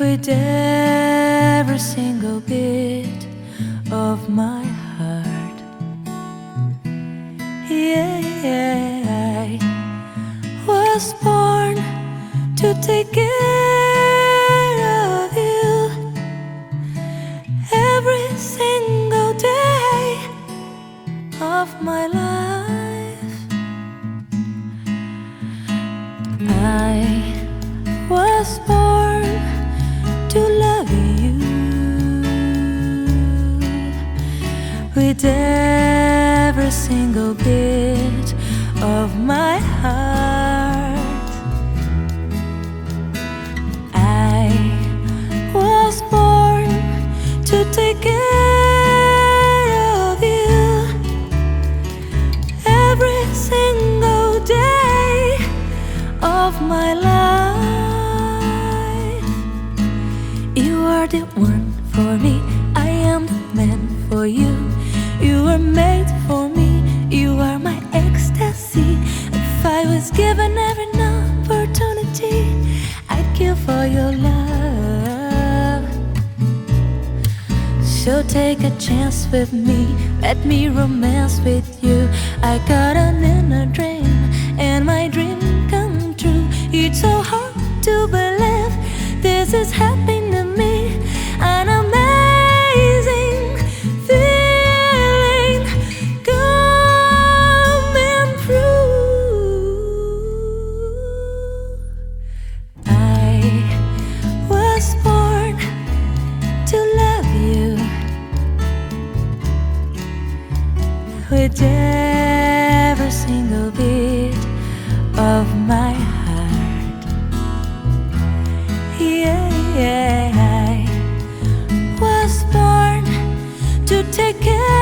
with every single bit of my heart. Yeah, I was born to take care of you every single day of my life. I with every single bit of my heart. I was born to take care of you every single day of my life. You are the one for me, I am the man for you. Made for me, you are my ecstasy. If I was given every opportunity, I'd kill for your love. So take a chance with me, let me romance with you. I got an inner dream, and my dream come true. It's so hard to believe this is happening with every single beat of my heart. Yeah, I was born to take care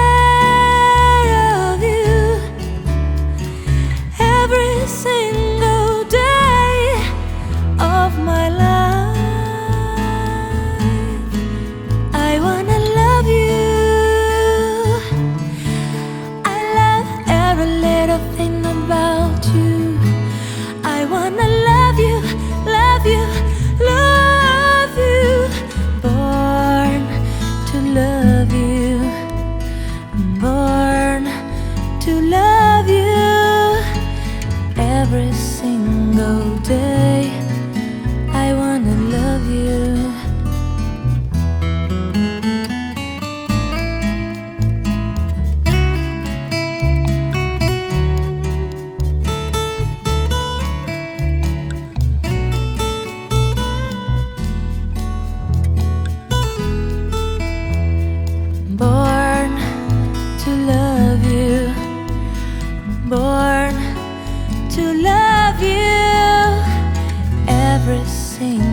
single day. Everything.